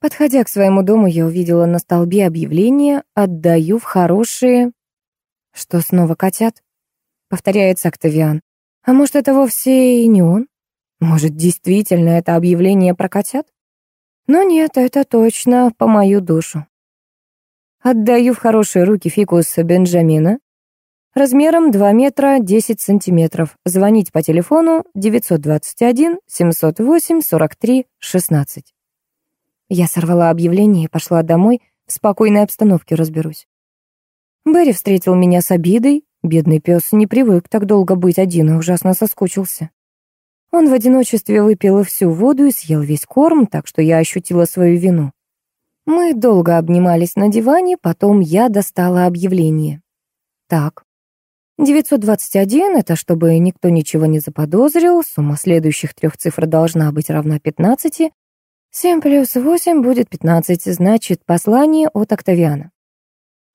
Подходя к своему дому, я увидела на столбе объявление «Отдаю в хорошие...» Что, снова котят? Повторяется Октавиан. А может, это вовсе и не он? Может, действительно это объявление про котят? Но нет, это точно по мою душу. Отдаю в хорошие руки фикус Бенджамина. Размером 2 метра 10 сантиметров. Звонить по телефону 921 708 43 16. Я сорвала объявление и пошла домой, в спокойной обстановке разберусь. Берри встретил меня с обидой. Бедный пес не привык так долго быть один и ужасно соскучился. Он в одиночестве выпил всю воду и съел весь корм, так что я ощутила свою вину. Мы долго обнимались на диване, потом я достала объявление. Так, 921 — это чтобы никто ничего не заподозрил, сумма следующих трех цифр должна быть равна 15, 7 плюс 8 будет 15, значит, послание от Октавиана.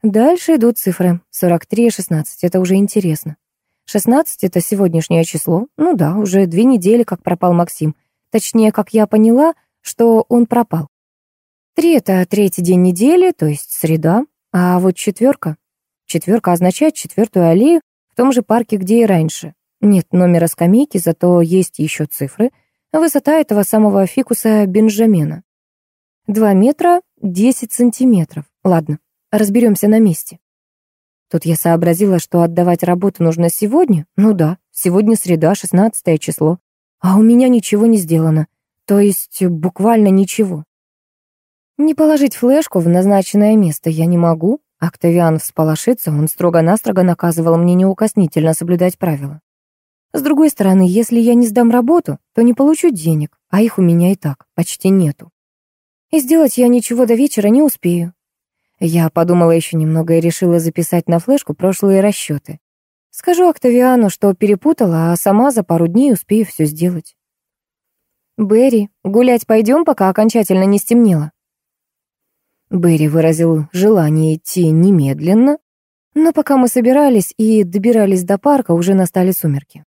Дальше идут цифры 43 и 16, это уже интересно. 16 — это сегодняшнее число. Ну да, уже две недели, как пропал Максим. Точнее, как я поняла, что он пропал. Три — это третий день недели, то есть среда. А вот четверка. Четверка означает четвертую аллею в том же парке, где и раньше. Нет номера скамейки, зато есть еще цифры. Высота этого самого фикуса Бенджамина. Два метра десять сантиметров. Ладно, разберемся на месте. Тут я сообразила, что отдавать работу нужно сегодня. Ну да, сегодня среда, 16 число. А у меня ничего не сделано. То есть буквально ничего. Не положить флешку в назначенное место я не могу. Октавиан всполошится, он строго-настрого наказывал мне неукоснительно соблюдать правила. С другой стороны, если я не сдам работу, то не получу денег, а их у меня и так почти нету. И сделать я ничего до вечера не успею. Я подумала еще немного и решила записать на флешку прошлые расчеты. Скажу Октавиану, что перепутала, а сама за пару дней успею все сделать. «Берри, гулять пойдем, пока окончательно не стемнело?» Берри выразил желание идти немедленно, но пока мы собирались и добирались до парка, уже настали сумерки.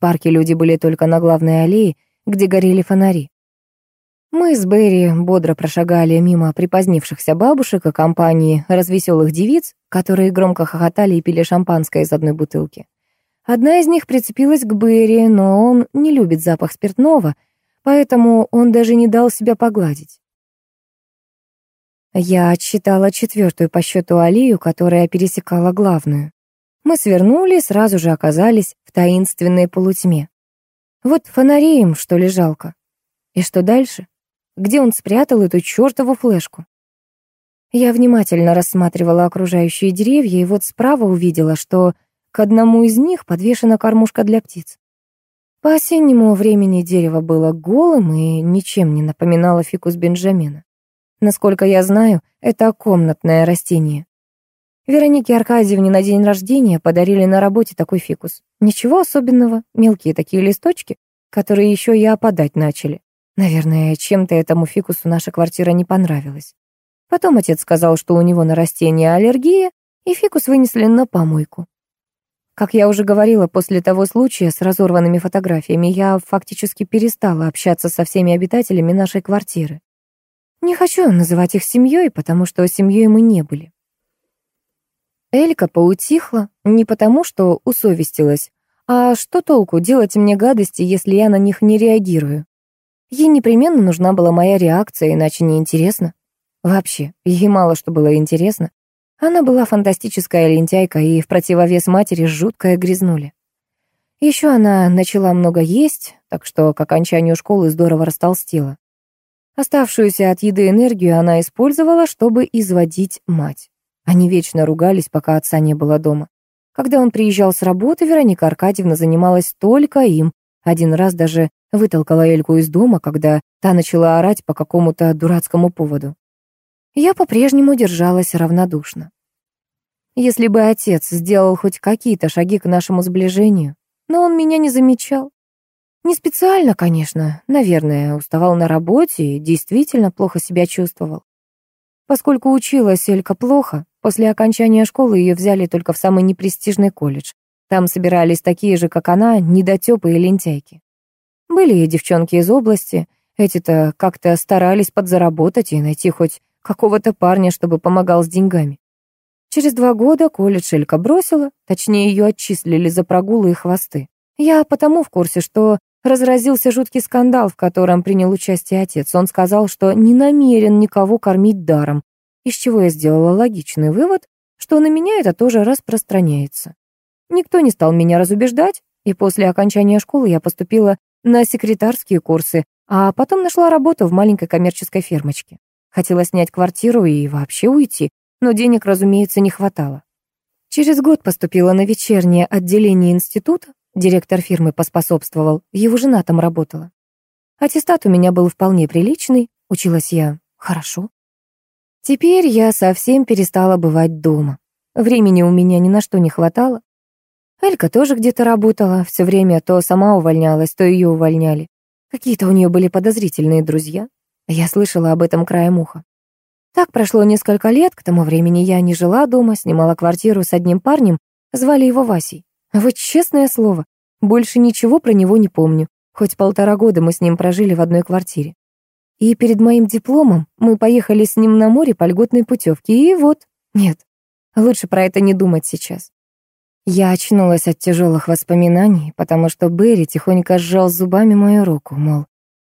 Парке люди были только на главной аллее, где горели фонари. Мы с Берри бодро прошагали мимо припозднившихся бабушек и компании развеселых девиц, которые громко хохотали и пили шампанское из одной бутылки. Одна из них прицепилась к Берри, но он не любит запах спиртного, поэтому он даже не дал себя погладить. Я отсчитала четвертую по счету аллею, которая пересекала главную. Мы свернули и сразу же оказались в таинственной полутьме. Вот фонарей им, что ли, жалко. И что дальше? Где он спрятал эту чертову флешку? Я внимательно рассматривала окружающие деревья и вот справа увидела, что к одному из них подвешена кормушка для птиц. По осеннему времени дерево было голым и ничем не напоминало фикус Бенджамина. Насколько я знаю, это комнатное растение. Веронике Аркадьевне на день рождения подарили на работе такой фикус. Ничего особенного, мелкие такие листочки, которые еще и опадать начали. Наверное, чем-то этому фикусу наша квартира не понравилась. Потом отец сказал, что у него на растения аллергия, и фикус вынесли на помойку. Как я уже говорила, после того случая с разорванными фотографиями я фактически перестала общаться со всеми обитателями нашей квартиры. Не хочу называть их семьей, потому что семьей мы не были. Элька поутихла не потому, что усовестилась, а что толку делать мне гадости, если я на них не реагирую? Ей непременно нужна была моя реакция, иначе неинтересно. Вообще, ей мало что было интересно. Она была фантастическая лентяйка и в противовес матери жуткая грязнули. Еще она начала много есть, так что к окончанию школы здорово растолстела. Оставшуюся от еды энергию она использовала, чтобы изводить мать. Они вечно ругались, пока отца не было дома. Когда он приезжал с работы, Вероника Аркадьевна занималась только им, один раз даже вытолкала Эльку из дома, когда та начала орать по какому-то дурацкому поводу. Я по-прежнему держалась равнодушно. Если бы отец сделал хоть какие-то шаги к нашему сближению, но он меня не замечал. Не специально, конечно, наверное, уставал на работе и действительно плохо себя чувствовал. Поскольку училась Элька плохо, после окончания школы ее взяли только в самый непрестижный колледж, там собирались такие же, как она, недотёпы и лентяйки. Были и девчонки из области, Эти-то как-то старались подзаработать и найти хоть какого-то парня, чтобы помогал с деньгами. Через два года колледж Элька бросила, точнее, ее отчислили за прогулы и хвосты. Я потому в курсе, что разразился жуткий скандал, в котором принял участие отец. Он сказал, что не намерен никого кормить даром, из чего я сделала логичный вывод, что на меня это тоже распространяется. Никто не стал меня разубеждать, и после окончания школы я поступила на секретарские курсы, а потом нашла работу в маленькой коммерческой фермочке. Хотела снять квартиру и вообще уйти, но денег, разумеется, не хватало. Через год поступила на вечернее отделение института, директор фирмы поспособствовал, его жена там работала. Аттестат у меня был вполне приличный, училась я хорошо. Теперь я совсем перестала бывать дома. Времени у меня ни на что не хватало. Элька тоже где-то работала, все время то сама увольнялась, то ее увольняли. Какие-то у нее были подозрительные друзья. Я слышала об этом краем уха. Так прошло несколько лет, к тому времени я не жила дома, снимала квартиру с одним парнем, звали его Васей. Вот честное слово, больше ничего про него не помню, хоть полтора года мы с ним прожили в одной квартире. И перед моим дипломом мы поехали с ним на море по льготной путевке, и вот, нет, лучше про это не думать сейчас. Я очнулась от тяжелых воспоминаний, потому что Берри тихонько сжал зубами мою руку, мол,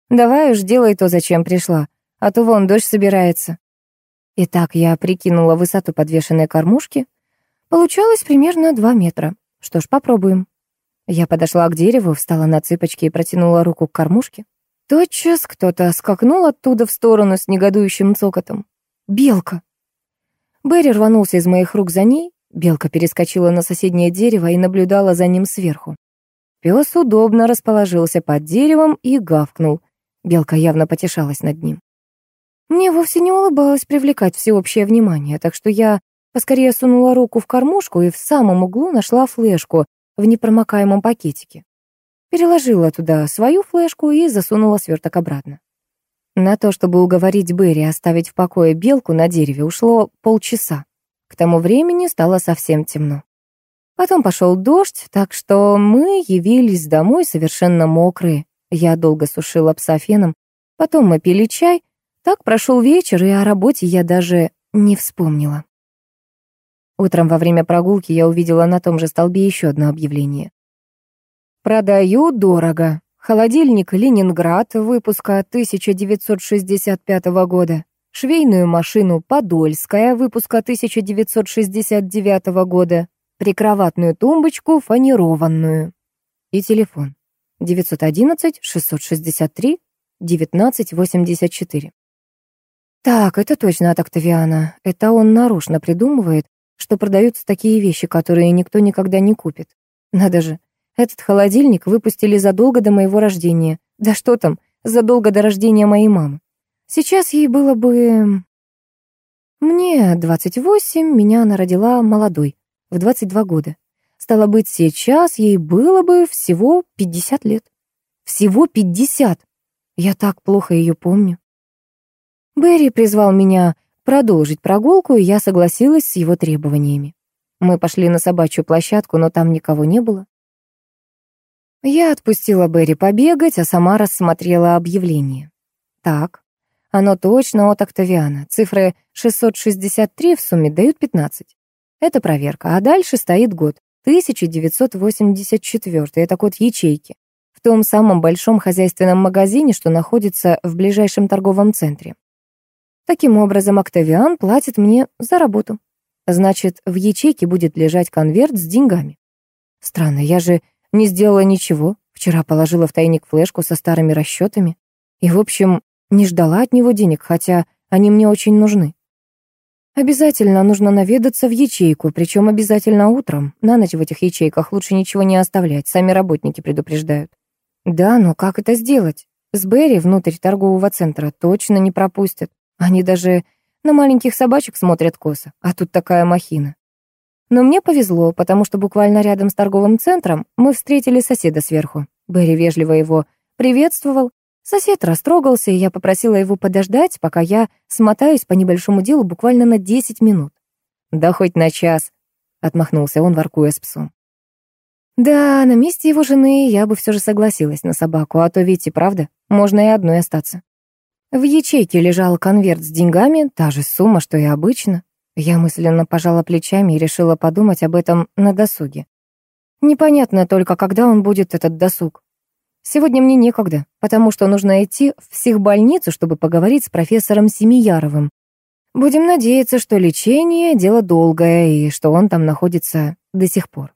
давай уж делай то, зачем пришла, а то вон дождь собирается. Итак, я прикинула высоту подвешенной кормушки. Получалось примерно два метра. Что ж, попробуем. Я подошла к дереву, встала на цыпочки и протянула руку к кормушке. Тотчас кто-то скакнул оттуда в сторону с негодующим цокотом. Белка. Берри рванулся из моих рук за ней. Белка перескочила на соседнее дерево и наблюдала за ним сверху. Пес удобно расположился под деревом и гавкнул. Белка явно потешалась над ним. Мне вовсе не улыбалось привлекать всеобщее внимание, так что я поскорее сунула руку в кормушку и в самом углу нашла флешку в непромокаемом пакетике. Переложила туда свою флешку и засунула сверток обратно. На то, чтобы уговорить Берри оставить в покое белку на дереве, ушло полчаса. К тому времени стало совсем темно. Потом пошел дождь, так что мы явились домой совершенно мокрые. Я долго сушила пса феном, потом мы пили чай. Так прошел вечер, и о работе я даже не вспомнила. Утром во время прогулки я увидела на том же столбе еще одно объявление. Продаю дорого. Холодильник «Ленинград» выпуска 1965 года. Швейную машину «Подольская» выпуска 1969 года. Прикроватную тумбочку фанерованную. И телефон. 911-663-1984. Так, это точно от Октавиана. Это он нарочно придумывает, что продаются такие вещи, которые никто никогда не купит. Надо же, этот холодильник выпустили задолго до моего рождения. Да что там, задолго до рождения моей мамы. Сейчас ей было бы... Мне 28, меня она родила молодой, в 22 года. Стало быть, сейчас ей было бы всего 50 лет. Всего 50! Я так плохо ее помню. Берри призвал меня продолжить прогулку, и я согласилась с его требованиями. Мы пошли на собачью площадку, но там никого не было. Я отпустила Берри побегать, а сама рассмотрела объявление. Так, оно точно от Октавиана. Цифры 663 в сумме дают 15. Это проверка. А дальше стоит год. 1984. Это код ячейки. В том самом большом хозяйственном магазине, что находится в ближайшем торговом центре. Таким образом, Октавиан платит мне за работу. Значит, в ячейке будет лежать конверт с деньгами. Странно, я же не сделала ничего. Вчера положила в тайник флешку со старыми расчетами. И, в общем, не ждала от него денег, хотя они мне очень нужны. Обязательно нужно наведаться в ячейку, причем обязательно утром. На ночь в этих ячейках лучше ничего не оставлять, сами работники предупреждают. Да, но как это сделать? С Берри внутрь торгового центра точно не пропустят. Они даже на маленьких собачек смотрят косо, а тут такая махина. Но мне повезло, потому что буквально рядом с торговым центром мы встретили соседа сверху. Берри вежливо его приветствовал. Сосед растрогался, и я попросила его подождать, пока я смотаюсь по небольшому делу буквально на 10 минут. «Да хоть на час», — отмахнулся он, воркуя с псом. Да, на месте его жены я бы все же согласилась на собаку, а то и правда, можно и одной остаться. В ячейке лежал конверт с деньгами, та же сумма, что и обычно. Я мысленно пожала плечами и решила подумать об этом на досуге. Непонятно только, когда он будет, этот досуг. Сегодня мне некогда, потому что нужно идти в психбольницу, чтобы поговорить с профессором Семияровым. Будем надеяться, что лечение — дело долгое и что он там находится до сих пор.